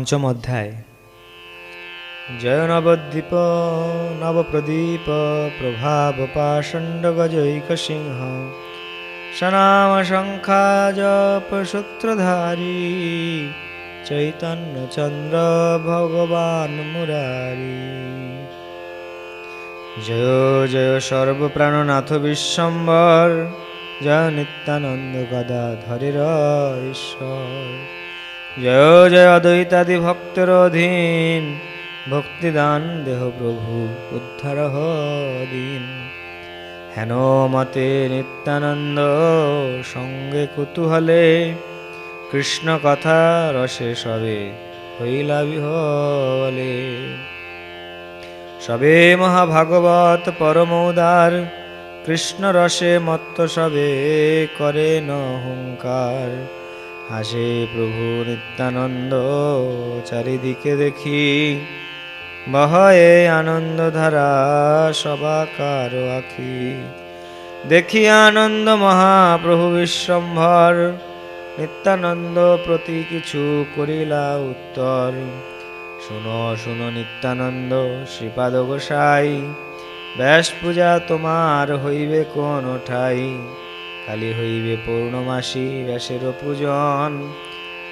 পঞ্চম অধ্যায়। জয় নবদ্বীপ নবপ্রদীপ, প্রভাব পাষণ্ড গজৈক সিংহ সনাম শঙ্খা জপ সূত্রধারী, চৈতন্য চন্দ্র ভগবান মুরারি। জয় জয় সর্বপ্রাণনাথ বিশ্বম্বর, জয় নিত্যানন্দ গদাধরের ঈশ্বর। জয় জয় অদ্বৈতাদি ভক্তের অধীন। ভক্তিদান দেহ প্রভু উদ্ধার দিন। হেন মতে নিত্যানন্দ সঙ্গে কুতূহলে, কৃষ্ণ কথা রসে সবে হইলা বিহলে। সবে মহাভাগবত পরমৌদার কৃষ্ণ রসে মত্ত সবে করে নহংকার হাসে প্রভু নিত্যানন্দ, চারিদিকে দেখি বহয়ে আনন্দ ধারা সবাকার আখি। দেখি আনন্দ মহাপ্রভু বিশ্বম্ভর, নিত্যানন্দ প্রতি কিছু করিলা উত্তর। শুনো শুনো নিত্যানন্দ, শ্রীপাদ গোসাই, ব্যাস পূজা তোমার হইবে কোন ঠাই কালি হইবে পূর্ণমাসী ব্যাসের পূজন।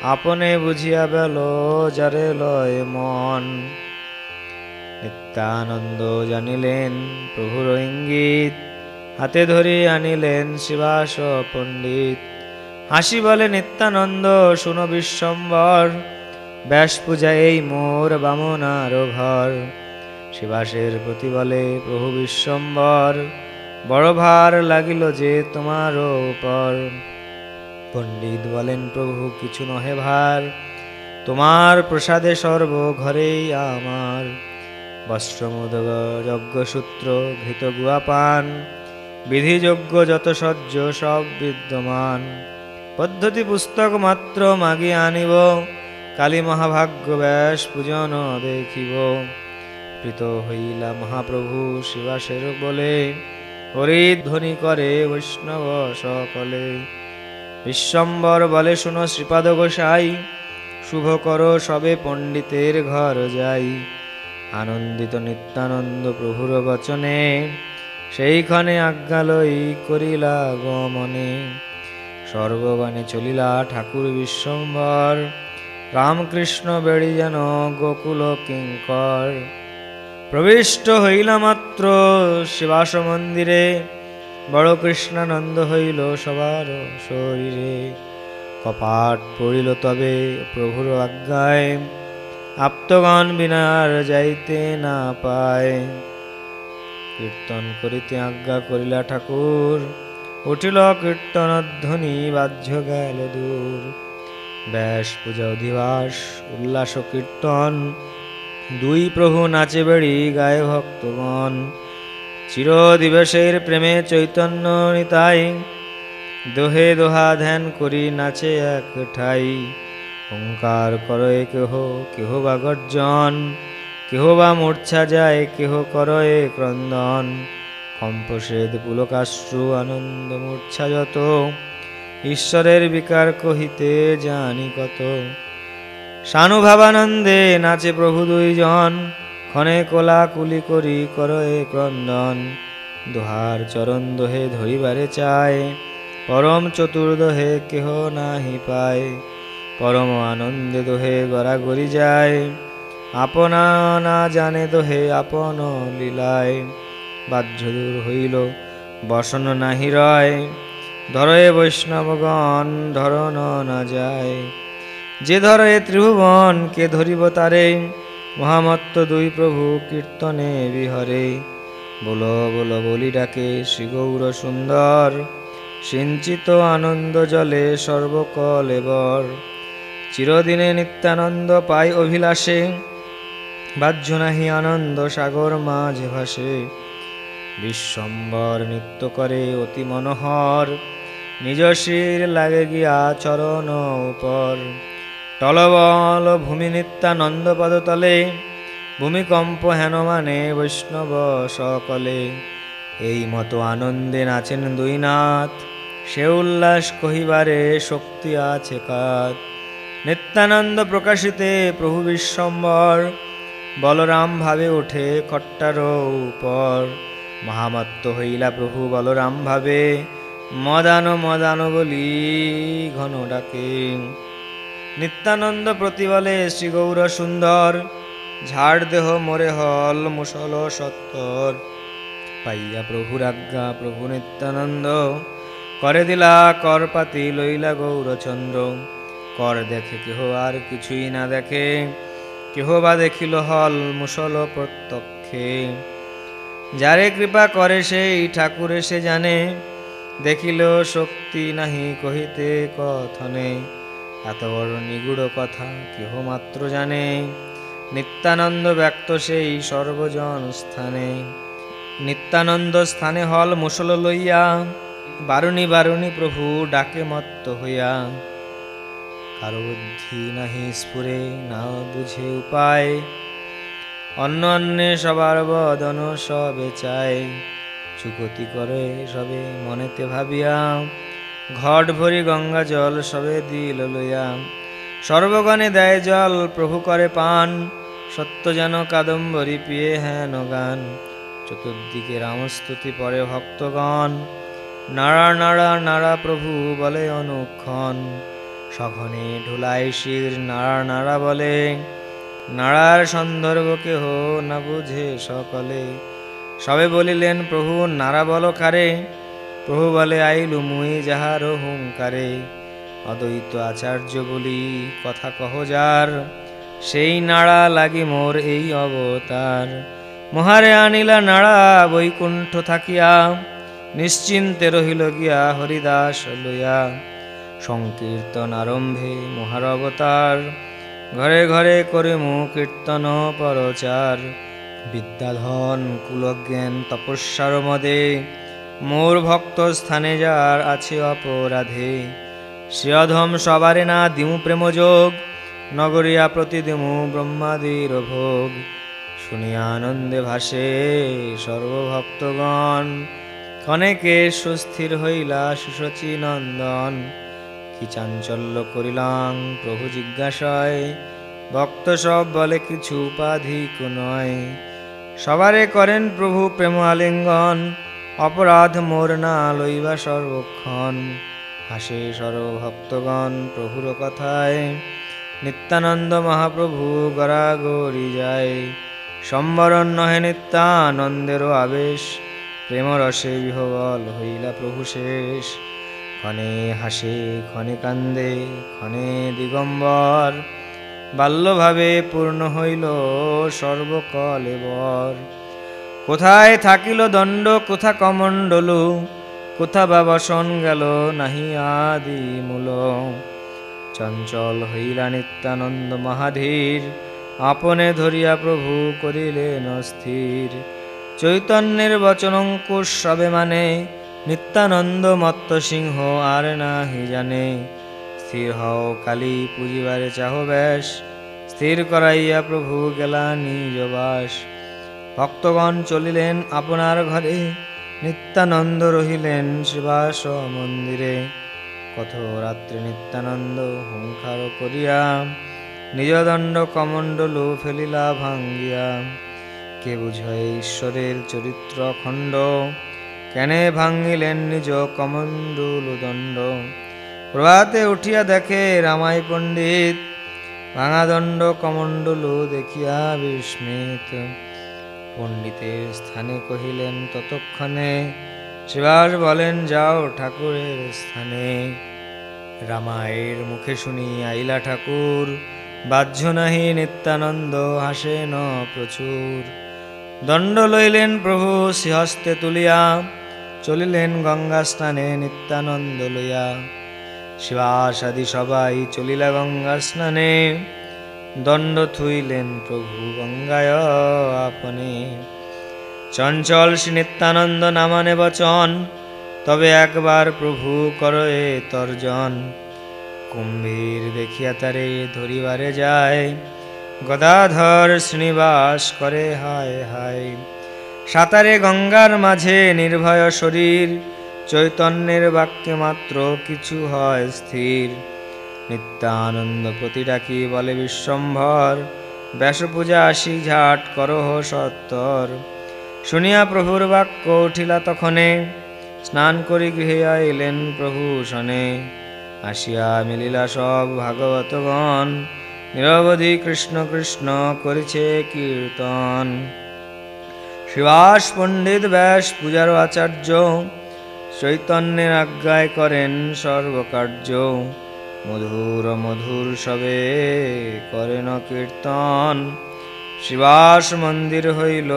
আপনে বুঝিয়া বেল যারে লয় মন। নিত্যানন্দ জানিলেন, প্রভুর ইঙ্গিত। হাতে ধরি আনিলেন শিবাস পণ্ডিত। হাসি বলে, নিত্যানন্দ, শুনো বিশ্বম্বর। ব্যাস পূজা এই মোর বামনার ঘর। শিবাসের প্রতি বলে, প্রভু বিশ্বম্বর বড় ভার লাগিল যে তোমার উপর। পণ্ডিত বলেন, প্রভু, কিছু নহে ভার। তোমার প্রসাদে সর্ব ঘরেই আমার। বস্ত্রমোদক, যজ্ঞসূত্র, ঘৃত গুয়াপান বিধিযোগ্য যত সহ্য, সব বিদ্যমান। পদ্ধতি পুস্তক মাত্র মাগি আনিব। কালী মহাভাগ্য ব্যাস পূজন দেখিব। প্রীত হইলা মহাপ্রভু শিবাসের বলে হরিধ্বনি করে বৈষ্ণব সকলে। বিশ্বম্বর বলে শুনো শ্রীপাদ গোসাই, শুভ করো সবে পণ্ডিতের ঘর যাই। আনন্দিত নিত্যানন্দ প্রভুর বচনে, সেইখানে আজ্ঞালয়ী করিলা গমনে। সর্ববাণী চলিলা ঠাকুর বিশ্বম্বর, রামকৃষ্ণ বেড়ি যেন গোকুল কিঙ্কর। প্রবিষ্ট হইলা মাত্র শিবাস মন্দিরে। বড় কৃষ্ণানন্দ হইল সবার শরীরে। কপাট পড়িল তবে প্রভুর আজ্ঞায়। আপ্তগণ বিনার যাইতে না পায়। কীর্তন করিতে আজ্ঞা করিলা ঠাকুর। উঠিল কীর্তন ধ্বনি বাহ্য গেল দূর। ব্যাস পূজা অধিবাস, উল্লাস কীর্তন। দুই প্রভু নাচে বেড়ি গায়ে ভক্তগণ। চির দিবসের প্রেমে চৈতন্য নিতাই, দোহে দোহা ধ্যান করি নাচে এক ঠাই। ওঙ্কার করয়ে কেহ কেহ বা গর্জন, কেহ বা মূর্ছা যায়, কেহ করয়ে ক্রন্দন। কম্পসেদ পুলকাশ্রু আনন্দ মূর্ছা যত, ঈশ্বরের বিকার কহিতে জানি কত। সানুভাবানন্দে নাচে প্রভু দুইজন, ক্ষণে কোলা কুলি করি করয়ে ক্রন্দন। দোহার চরণ দোহে ধরিবারে চায়, পরম চতুর্দহে কেহ নাহি পায়। পরম আনন্দে দোহে গড়াগড়ি যায়, আপনা না জানে দোহে আপন লীলায়। বাহ্য দূর হইল, বসন নাহি রয়, ধরে বৈষ্ণবগণ ধরন না যায়। যে ধরে ত্রিভুবন কে ধরিব তারে, মহামত্ত দুই প্রভু কীর্তনে বিহরে। বল বল, বলি ডাকে শ্রী গৌর সুন্দর, সিঞ্চিত আনন্দ জলে সর্বকল এবর চিরদিনে নিত্যানন্দ পাই অভিলাষে, বাহ্য নাহি আনন্দ সাগর মাঝে ভাসে। বিশ্বম্বর নৃত্য করে অতি মনোহর, নিজ শির লাগে গিয়া চরণ উপর। টলবল ভূমি নিত্যানন্দ পদতলে ভূমিকম্প হেন মানে বৈষ্ণব সকলে। এই মতো আনন্দে নাচেন দুই নাথ, সে উল্লাস কহিবারে শক্তি আছে কাত নিত্যানন্দ প্রকাশিতে প্রভু বিশ্বম্বর, বলরাম ভাবে ওঠে খট্টার উপর। মহামত্ত হইলা প্রভু বলরাম ভাবে, মদান মদান বলি ঘন ডাকে। নিত্যানন্দ প্রতিবলে শ্রী গৌর সুন্দর। ঝাড় দেহ মোরে হল মুসল সত্তর। পাইয়া প্রভুর আজ্ঞা প্রভু নিত্যানন্দ। করে দিলা কর পাতি, লইলা গৌরচন্দ্র। কর দেখে কেহ আর কিছুই না দেখে। কেহ বা দেখিল হল মুসল প্রত্যক্ষে। যারে কৃপা করে সেই ঠাকুর সে জানে। দেখিল শক্তি নাহি কহিতে কথনে। এত বড় নিগুড় কথা কেহ মাত্র জানে? নিত্যানন্দ ব্যক্ত সেই সর্বজন স্থানে। নিত্যানন্দ স্থানে হল মুসল লইয়া, বারুণী বারুণী প্রভু ডাকে মত্ত হইয়া। কারও বুদ্ধি নাহি স্ফুরে, না বুঝে উপায়। অন্য অন্যে সবার বদন সবে চায়। চুকতি করে সবে মনেতে ভাবিয়া ঘট ভরি গঙ্গা জল সবে দিল লইয়া সর্বগণে দেয় জল, প্রভু করে পান। সত্য যেন কাদম্বরী পিয়ে হেন গান। চতুর্দিকে রামস্তুতি পরে ভক্তগণ। নাড়া নাড়া নাড়া প্রভু বলে অনুক্ষণ। সঘনে ঢোলাই শির নাড়া নাড়া বলে। নাড়ার সন্দর্ভ কেহ না বুঝে সকলে। সবে বলিলেন, প্রভু, নাড়া বল কারে? প্রভু বলে, আইলু মুই যাহার হুঙ্কারে, অদ্বৈত আচার্য বলি কথা কহ যার, সেই নাড়া লাগি মোর এই অবতার। মহারে আনিলা নাড়া বৈকুণ্ঠ থাকিয়া, নিশ্চিন্তে রহিল গিয়া হরিদাস লইয়া। সংকীর্তন আরম্ভে মহার অবতার, ঘরে ঘরে করে মু কীর্তন পরচার। বিদ্যাধন কুলজ্ঞান তপস্যার মদে মোর ভক্ত স্থানে যার আছে অপরাধে। সে সবারে না দিমু প্রেমযোগ নগরিয়া প্রতি দিমু ব্রহ্মাদির ভোগ। শুনিয়া আনন্দে ভাসে সর্বভক্তগণ, ক্ষণেকে সুস্থির হইলা সুশচী নন্দন। কি চাঞ্চল্য করিলাম প্রভু জিজ্ঞাসায়, ভক্ত সব বলে কিছু উপাধিক নয়। সবারে করেন প্রভু প্রেম আলিঙ্গন অপরাধ মোর না লইবা সর্বক্ষণ। হাসে সর্বভক্তগণ প্রভুর কথায়। নিত্যানন্দ মহাপ্রভু গড়াগড়ি যায়। সম্বরণ নহে নিত্যানন্দেরও আবেশ। প্রেমরসে বিহবল হইলা প্রভু শেষ। ক্ষণে হাসে, ক্ষণে কান্দে, ক্ষণে দিগম্বর। বাল্যভাবে পূর্ণ হইল সর্বকলে বর কোথায় থাকিল দণ্ড, কোথা কমণ্ডলু, কোথা বা বসন গেল নাহি আদি মূল। চঞ্চল হইলা নিত্যানন্দ মহাধীর, আপনে ধরিয়া প্রভু করিলেন স্থির চৈতন্যের বচন অঙ্কুশ সবে মানে নিত্যানন্দ মত্ত সিংহ আর নাহি জানে। স্থির হও কালী পুজিবারে চাহ ব্যাস স্থির করাইয়া প্রভু গেলা নিজ বাস। ভক্তগণ চলিলেন আপনার ঘরে, নিত্যানন্দ রহিলেন শিবাস মন্দিরে। কত রাত্রে নিত্যানন্দ হুঙ্কার করিয়া নিজ দণ্ড কমণ্ডলু ফেলিলা ভাঙ্গিয়া, কে বুঝয় ঈশ্বরের চরিত্র খণ্ড? কেনে ভাঙিলেন নিজ কমণ্ডুল দণ্ড প্রভাতে উঠিয়া দেখে রামাই পণ্ডিত ভাঙা দণ্ড কমণ্ডলু দেখিয়া বিস্মিত। পণ্ডিতের স্থানে কহিলেন, ততক্ষণে শিবাস বলেন, যাও ঠাকুরের স্থানে। রামায়ের মুখে শুনি, আইলা ঠাকুর, বাহ্য নাহি নিত্যানন্দ হাসেন প্রচুর। দণ্ড লইলেন প্রভু সিহস্তে তুলিয়া, চলিলেন গঙ্গা স্নানে নিত্যানন্দ লইয়া। শিবাসাদি সবাই চলিলা গঙ্গা স্নানে। দণ্ড থুইলেন প্রভু গঙ্গায় আপনে। চঞ্চল শ্রী নিত্যানন্দ নামানে বচন, তবে একবার প্রভু করয়ে তর্জন। কুম্ভীর দেখিয়া তারে ধরিবারে যায়, গদাধর শ্রীনিবাস করে হায় হায়। সাঁতারে গঙ্গার মাঝে নির্ভয় শরীর, চৈতন্যের বাক্যে মাত্র কিছু হয় স্থির। নিত্যানন্দ প্রতি ডাকি বলে বিশ্বম্ভর ব্যাস পূজা আসি ঝাট করহ সত্তর। শুনিয়া প্রভুর বাক্য উঠিলা তখনে, স্নান করি গৃহে আইলেন প্রভু শনে। আসিয়া মিলিলা সব ভাগবতগণ, নিরবধি কৃষ্ণ কৃষ্ণ করিছে কীর্তন। শিবাস পণ্ডিত ব্যাস পূজার আচার্য, চৈতন্যের আজ্ঞায় করেন সর্বকার্য। মধুর মধুর সবে করেন কীর্তন। শিবাস মন্দির হইল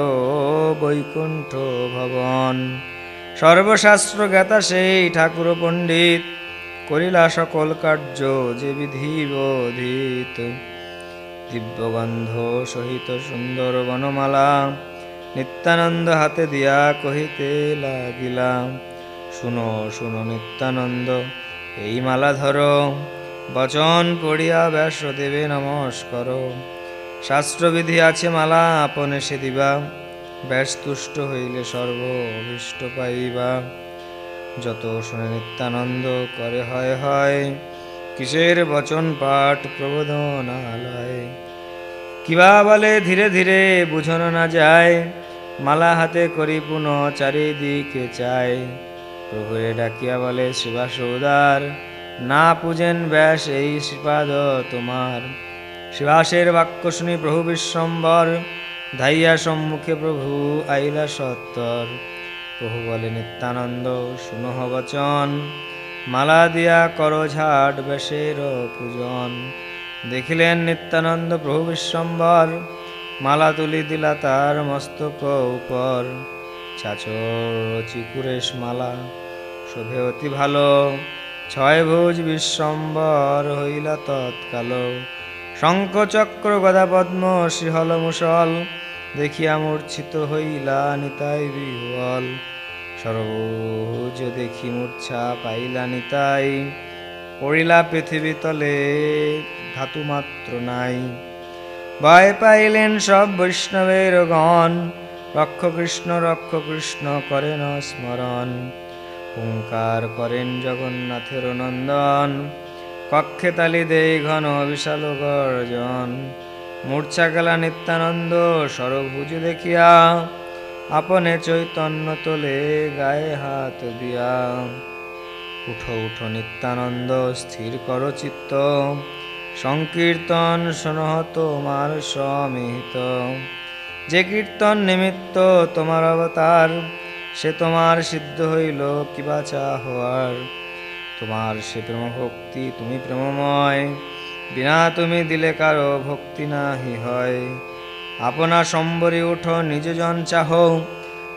বৈকুণ্ঠ ভবন। সর্বশাস্ত্র জ্ঞাতা সেই ঠাকুর পণ্ডিত, করিলা সকল কার্য যে বিধি বোধিত। দিব্যগন্ধ সহিত সুন্দর বনমালা, নিত্যানন্দ হাতে দিয়া কহিতে লাগিলাম। শুনো শুনো নিত্যানন্দ, এই মালা ধরো। বচন পড়িয়া ব্যাস দেবে নমস্কর। শাস্ত্রবিধি আছে মালা আপনে সে দিবা তুষ্ট হইলে সর্ব অভীষ্ট পাইবা। যত শুনে নিত্যানন্দ করে, হয় হয়, কিসের বচন পাঠ প্রবোধনালয়? কিবা বলে ধীরে ধীরে বুঝানো না যায়, মালা হাতে করি পুনঃ চারিদিকে চায় প্রভুরে ডাকিয়া বলে, শিবাস উদার না পূজেন ব্যাস এই শ্রীপাদ তোমার। শিবাসের বাক্য শুনি প্রভু বিশ্বম্বর, ধাইয়া সম্মুখে প্রভু আইলা সত্তর। প্রভু বলে, নিত্যানন্দ, শুনহ বচন, মালা দিয়া কর ঝাট বেশের পূজন। দেখিলেন নিত্যানন্দ প্রভু বিশ্বম্বর, মালা তুলি দিলা তার মস্তক উপর। চাচর চিকুরেশ মালা, শোভে অতি ভালো। ছয় ভোজ বিশ্বম্বর হইলা তৎকাল। শঙ্খ চক্র গদা পদ্ম শিহল মুসল দেখিয়া মূর্ছিত হইলা নিতাই বিহল সর্বভুজ দেখি মূর্ছা পাইলা নিতাই, পড়িলা পৃথিবী তলে ধাতু মাত্র নাই। ভয় পাইলেন সব বৈষ্ণবের গণ, রক্ষ কৃষ্ণ রক্ষ কৃষ্ণ করেন স্মরণ। হুঙ্কার করেন জগন্নাথের নন্দন। কক্ষে তালি দেই ঘন বিশাল গর্জন। মূর্ছা গেলা নিত্যানন্দ সরভুজ দেখিয়া আপনে চৈতন্য তোলে গায়ে হাত দিয়া। উঠো উঠো নিত্যানন্দ, স্থির কর চিত্ত। সংকীর্তন শোনহ তোমার সমিহিত। যে কীর্তন নিমিত্ত তোমার অবতার সে তোমার সিদ্ধ হইল কিবা হওয়ার? তোমার সে প্রেম ভক্তি তুমি প্রেমময়, বিনা তুমি দিলে কারও ভক্তি নাহি হয়। আপনা সম্বরে উঠো, নিজজন চাহ,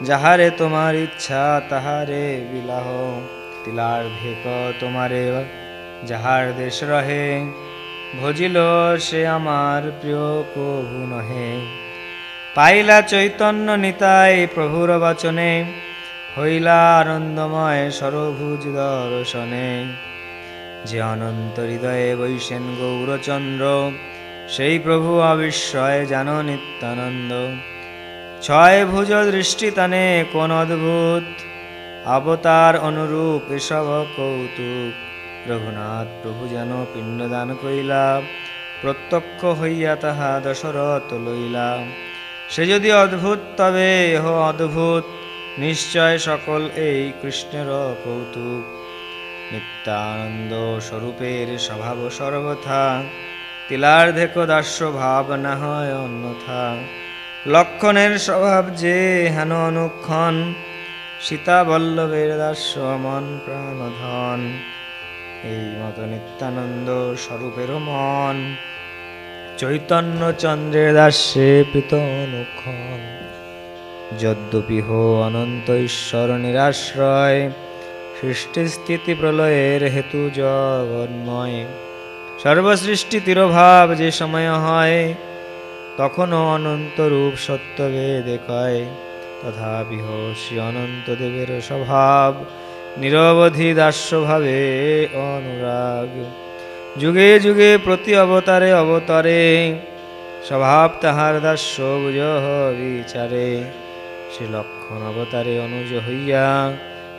যাহারে তোমার ইচ্ছা তাহারে বিলাহ। তিলার ভেক তোমারে, যাহার দেশ রহে, ভজিল সে আমার প্রিয় কভু নহে। পাইলা চৈতন্য নিতাই প্রভুর বচনে হইলা আনন্দময় সরভুজ দর্শনে। যে অনন্ত হৃদয়ে বৈশেন গৌরচন্দ্র, সেই প্রভু অবিস্ময় জান নিত্যানন্দ। ছয় ভুজ দৃষ্টি তানে কোন অদ্ভুত? অবতার অনুরূপ এসব কৌতুক। রঘুনাথ প্রভু যেন পিণ্ডদান কইলা প্রত্যক্ষ হইয়া তাহা দশরথ লইলা। সে যদি অদ্ভুত, তবে এহ অদ্ভুত। নিশ্চয় সকল এই কৃষ্ণের কৌতুক। নিত্যানন্দ স্বরূপের স্বভাব সর্বথা। তিলার্ধেক দাস্য ভাব না হয় অন্যথা। লক্ষণের স্বভাব যে হেন অনুক্ষণ। সীতা বল্লভের দাস্য মন প্রাণধন। এই মত নিত্যানন্দ স্বরূপের মন। চৈতন্য চন্দ্রের দাস্যে প্রীত অনুক্ষণ। যদ্যপি হো অনন্ত ঈশ্বর নিরাশ্রয় সৃষ্টি স্থিতি প্রলয়ের হেতু জগন্ময়। সর্বসৃষ্টি তিরোভাব যে সময় হয়, তখনও অনন্ত রূপ সত্যবে দেখায় তথাপি হো শ্রী অনন্ত দেবের স্বভাব, নিরবধি দাস্যভাবে অনুরাগ। যুগে যুগে প্রতি অবতারে অবতারে, স্বভাব তাহার দাস্য বুঝ বিচারে। সে লক্ষণ অবতারে অনুজ হইয়া,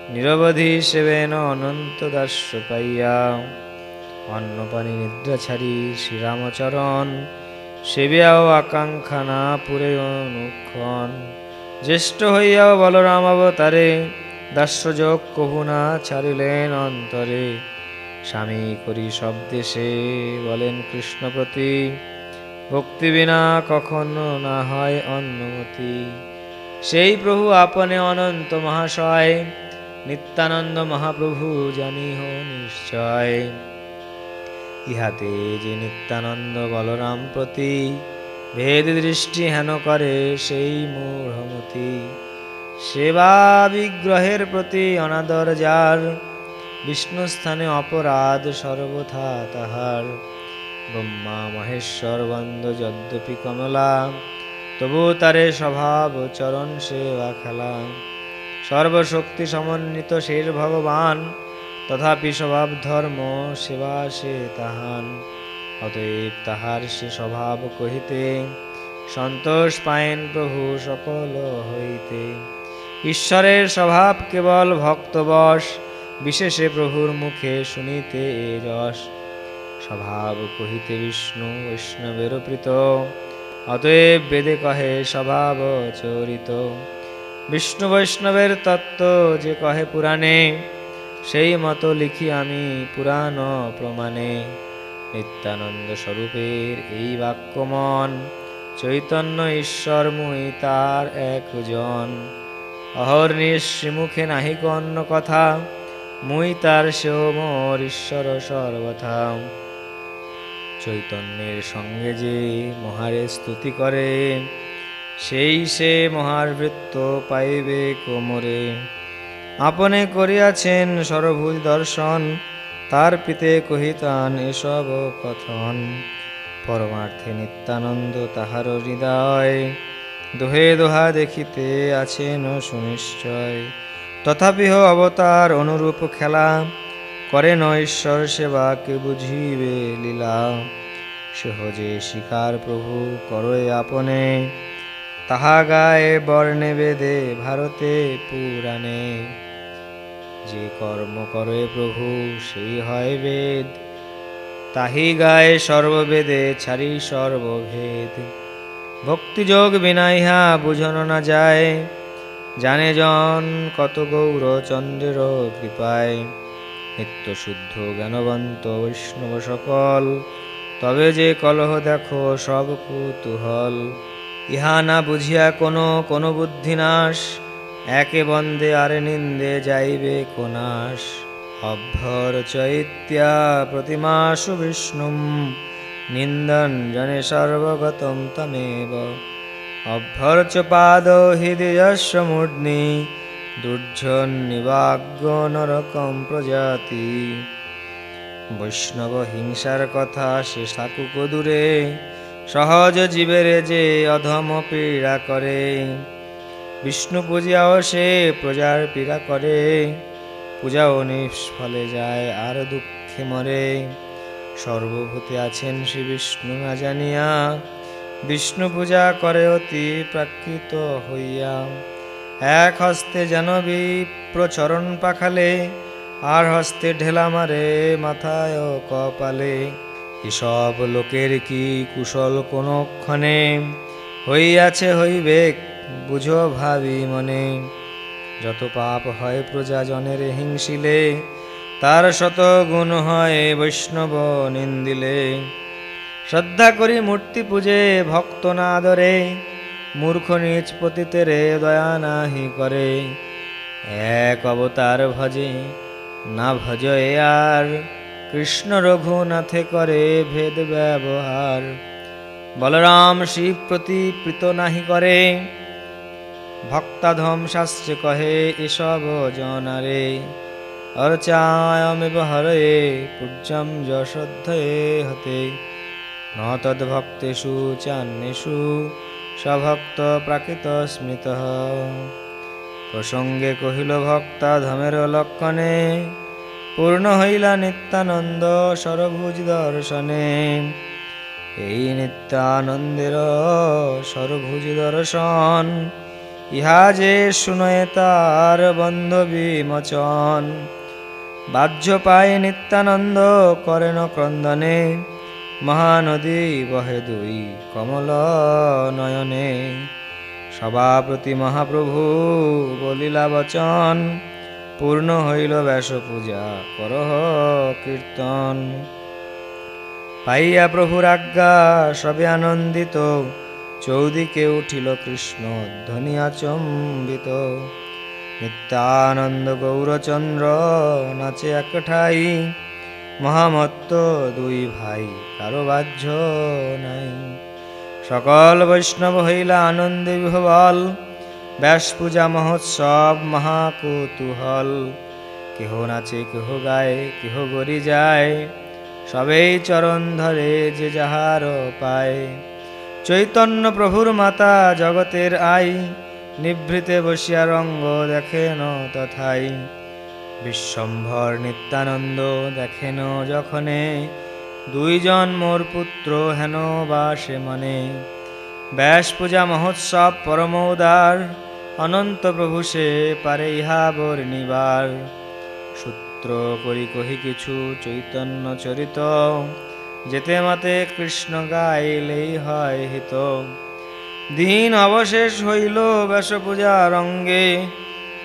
নিরবধি সেবেন অনন্ত দাস্য পাইয়া। অন্নপানি নিদ্রা ছাড়ি শ্রীরামচরণ, সেবিয়াও আকাঙ্ক্ষা না পুরে অনুক্ষণ। জ্যেষ্ঠ হইয়াও বলরাম অবতারে, দাস্যযোগ কহু না ছাড়িলেন অন্তরে। স্বামী করি সব দেশে বলেন কৃষ্ণপতি ভক্তি বিনা কখনো না হয় অন্নমতি। সেই প্রভু আপনে অনন্ত মহাশয়, নিত্যানন্দ মহাপ্রভু জানিহ নিশ্চয়। ইহাতে যে নিত্যানন্দ বলরাম প্রতি, ভেদ দৃষ্টি হেন করে সেই মূঢ়মতি সেবা বিগ্রহের প্রতি অনাদর যার, বিষ্ণু স্থানে অপরাধ সর্বথা তাহার। ব্রহ্মা, মহেশ্বর, বন্দ, যদ্যপি কমলা তবু তারে স্বভাব চরণ সেবা খেলা। সর্বশক্তি সমন্বিত শেষ ভগবান, তথাপি স্বভাব ধর্ম সেবা সে তাহান। অতএব তাহার সে স্বভাব কহিতে, সন্তোষ পায়েন প্রভু সকল হইতে। ঈশ্বরের স্বভাব কেবল ভক্তবশ, বিশেষে প্রভুর মুখে শুনিতে যশ স্বভাব কহিতে বিষ্ণু, বৈষ্ণবের প্রীত। অতএব বেদে কহে স্বভাব চরিত বিষ্ণু বৈষ্ণবের তত্ত্ব যে কহে পুরাণে, সেই মতো লিখি আমি পুরাণ প্রমাণে। নিত্যানন্দ স্বরূপের এই বাক্যমন, চৈতন্য ঈশ্বর মুই তার একজন অহর্নিশ শ্রীমুখে নাহিক অন্য কথা, মুই তার সেও মোর ঈশ্বর সর্বথা। চৈতন্যের সঙ্গে যে মহারে স্তুতি করে সেই সে মহার বৃত্ত পাইবে কোমরে। আপনে করিয়াছেন সরভুজ দর্শন, তার পিতে কহিতান এসব কথন। পরমার্থে নিত্যানন্দ তাহার হৃদয়, দোহে দোহা দেখিতে আছেন সুনিশ্চয়। তথাপিহ অবতার অনুরূপ খেলা করেন ঈশ্বর সেবা কে বুঝিবে লীলা। সহজে শিকার প্রভু করে আপনে। তাহা গায়ে বর্ণে বেদে ভারতে পুরাণে। যে কর্ম করে প্রভু, সেই হয় বেদ। তাহি গায়ে সর্ববেদে ছাড়ি সর্বভেদ। ভক্তিযোগ বিনা ইহা বুঝন না যায়। জানে জন কত গৌর চন্দ্রের কৃপায়। নিত্য শুদ্ধ জ্ঞানবন্ত বৈষ্ণব সকল। তবে যে কলহ দেখো, সব কুতুহল। ইহা না বুঝিয়া কোনো কোনো বুদ্ধিনাশ একে বন্দে আরে নিন্দে যাইবে কোনাশ। অভ্যর চৈত্যা প্রতিমাসু বিষ্ণুম। নিন্দন জনে সর্বগতম তমেব। অভ্যর্চ পাদ হৃদয়স্ব মূর্ধ্নি দুর্জন নিবাগ্য নরকম প্রজাতি। বৈষ্ণব হিংসার কথা সে থাকুক দূরে, সহজ জীবের যে অধম পীড়া করে। বিষ্ণু পূজাও সে প্রজার পীড়া করে, পূজাও নিষ্ফলে যায় আর দুঃখে মরে। সর্বভূতে আছেন শ্রী বিষ্ণু, না জানিয়া বিষ্ণু পূজা করে অতি প্রাকৃত হইয়া। এক হস্তে যেন প্রচরণ পাখালে, আর হস্তে ঢেলা মারে মাথায় ও কপালে। এসব লোকের কি কুশল কোনক্ষণে হইয়াছে হইবে বুঝো ভাবি মনে। যত পাপ হয় প্রজাজনের হিংসিলে, তার শত গুণ হয় বৈষ্ণব নিন্দিলে। শ্রদ্ধা করি মূর্তি পূজে ভক্ত না আদরে মূর্খ নিজ পতিতেরে দয়া নাহি করে। এক অবতার ভজে, না ভজ আর। কৃষ্ণ রঘুনাথে করে ভেদ ব্যবহার। বলরাম শিব প্রতি প্রীত নাহি করে। ভক্তাধম শাস্ত্রে কহে, এসব জনারে। অর্চায়মেব হরে পূজ্যম যশোদ্ধয়ে হতে। ন তদ্ভক্তেষু সভক্ত প্রাকৃত স্মৃত। প্রসঙ্গে কহিল, ভক্তা, ধমের লক্ষণে পূর্ণ হইলা নিত্যানন্দ সরভুজ দর্শনে। এই নিত্যানন্দের সরভুজ দর্শন, ইহা যে শুনয়ে তার বন্ধ বিমোচন। বাহ্য পায় নিত্যানন্দ করেন ক্রন্দনে। মহানদী বহে দুই কমল নয়নে। সভাপতি মহাপ্রভু বলিলা, বচন, পূর্ণ হইল ব্যাস পূজা, করহ কীর্তন। পাইয়া প্রভুর আজ্ঞা, সবে আনন্দিত, চৌদিকে উঠিল কৃষ্ণ ধ্বনি আচম্বিত। নিত্যানন্দ গৌরচন্দ্র নাচে একঠাই মহামত্ত দুই ভাই, কারও বাহ্য নাই। সকল বৈষ্ণব হইলা আনন্দে বিহবল, ব্যাস পূজা মহোৎসব মহাকুতুহল। কেহ নাচে, কেহ গায়, কেহ গরি যায়, সবেই চরণ ধরে যে যাহার পায়। চৈতন্য প্রভুর মাতা জগতের আই, নিভৃতে বসিয়া রঙ্গ দেখেন তথাই। বিশ্বম্ভর নিত্যানন্দ দেখেন যখনে, দুইজন মোর পুত্র হেন বা সে মনে। ব্যাস পূজা মহোৎসব পরম উদার, অনন্ত প্রভু সে পারে ইহা বর্ণিবার সূত্র করি কহি কিছু চৈতন্য চরিত, যেতে মতে কৃষ্ণ গাইলেই হয় হিত। দিন অবশেষ হইল ব্যাস পূজা রঙ্গে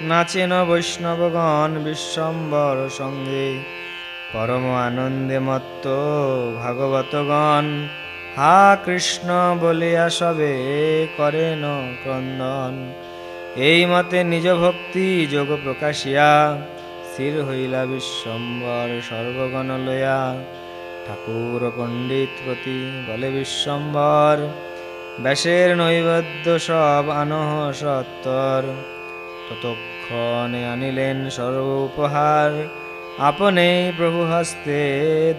নাচেন বৈষ্ণবগণ বিশ্বম্বর সঙ্গে। পরম আনন্দে মত্ত ভাগবতগণ, হা কৃষ্ণ বলিয়া সবে করেন ক্রন্দন। এই মতে নিজ ভক্তি যোগ প্রকাশিয়া, স্থির হইলা বিশ্বম্বর সর্বগণ লয়া। ঠাকুর পণ্ডিত প্রতি বলে বিশ্বম্বর, ব্যাসের নৈবেদ্য সব আনহ সত্তর। ততক্ষণে আনিলেন সর্ব উপহার আপনে প্রভু হস্তে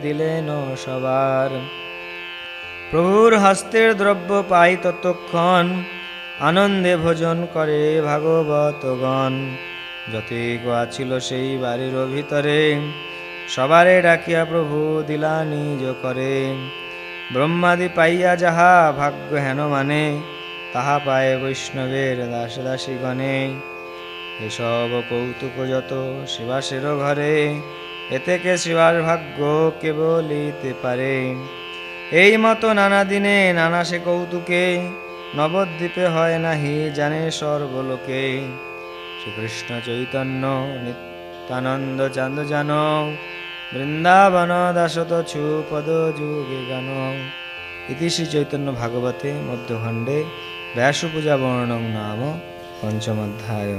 দিলেন সবার। প্রভুর হস্তের দ্রব্য পাই ততক্ষণ, আনন্দে ভোজন করে ভাগবতগণ। গোয়া ছিল সেই বাড়ির ভিতরে, সবারে ডাকিয়া প্রভু দিলা নিজ করে ব্রহ্মাদি পাইয়া যাহা ভাগ্য হেন মানে তাহা পায় বৈষ্ণবের দাস দাসীগণে এসব কৌতুক যত শিবাসের ঘরে এতে কে শিবার ভাগ্য কে বলিতে পারে? এই মতো নানা দিনে নানা সে কৌতুকে নবদ্বীপে হয় নাহি জানে সর্বলোকে শ্রীকৃষ্ণ চৈতন্য নিত্যানন্দ চান্দ জান বৃন্দাবন দাসত ছু পদ যুগে গান। ইতি শ্রী চৈতন্য ভাগবতে মধ্যখণ্ডে ব্যাসপূজা বর্ণং নাম পঞ্চমধ্যায়